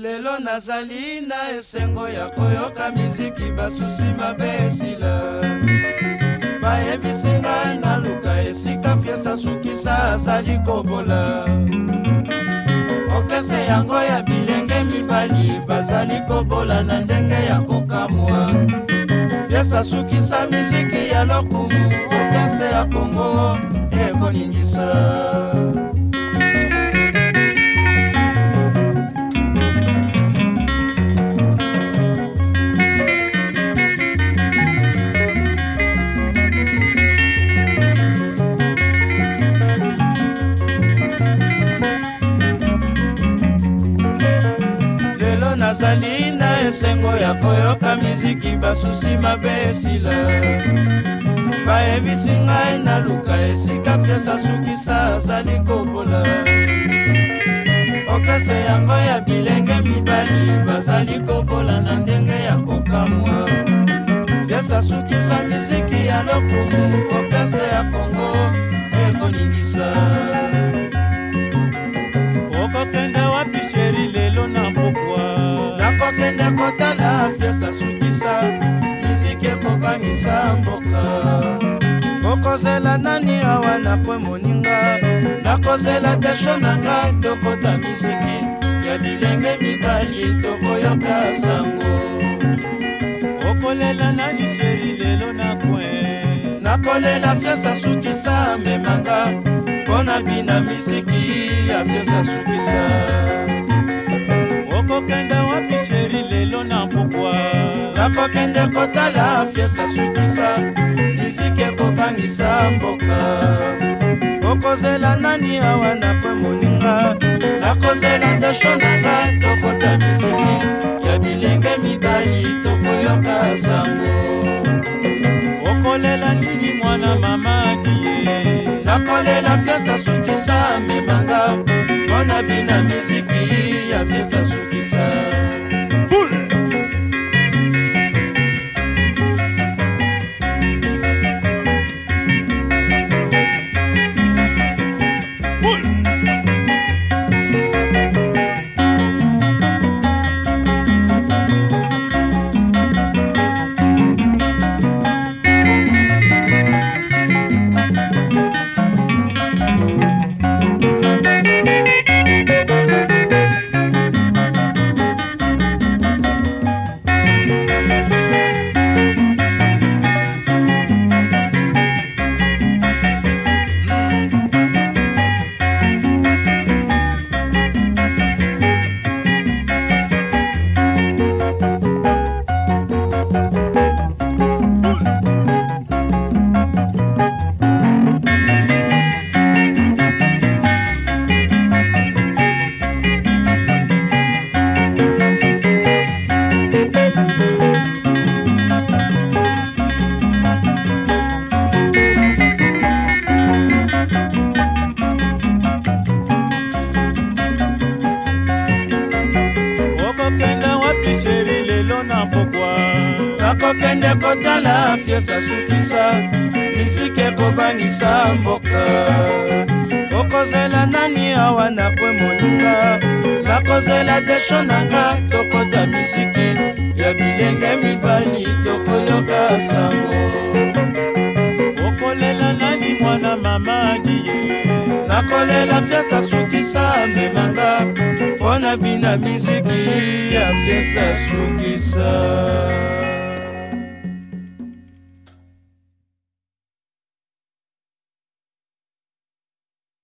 lelo nazali na esengo ya koyoka miziki basusi mabe esila bayebisinga naluka esika fiesta sukisa azali kobola okese yango ya bilenge mibali bazali kobola na ndenge ya kokamwa fiesta sukisa miziki ya lokumu okese ya kongo ekoningisa ezali na esengo ya koyoka miziki basusi mabe esila bayebisi ngai naluka esika fiasa sukisa azali kobola okese yango ya bilenge mibali bazali kobola na ndenge ya kokamwa fiasa sukisa miziki ya lokumu okese ya kongo ekoningisa ekotala fiasa asukisa miziki ekobangisa mboka okozela nani awa nakomoninga nakozela desho na nga tokota miziki ya bilenge mibali tokoyoka sango okolela nani sheri lelo nakwe nakolela fiasa asukisa memanga mpo na bina miziki ya fiasa asukisa okokenda wapi nakokende kotala fiesta sukisa miziki ekobangisa mboka okozela nani awa nakomoninga nakozela desho nanga tokota miziki ya bilenge mibali tokoyoka sango okolela nini mwana mamakiye nakolela fiesta sukisa memanga mpo na bina miziki ya fiesta na pokwa nakokende kotala fiesa sukisa miziki ekobangisa mboka okozela nani awa na kwe moninga nakozela desho na nga tokota miziki ya bilenge mibali tokoyoka sango okolela nani mwana mama adie nakolela fiesa sukisa memanga mpo na bina miziki ya fiesa sukisa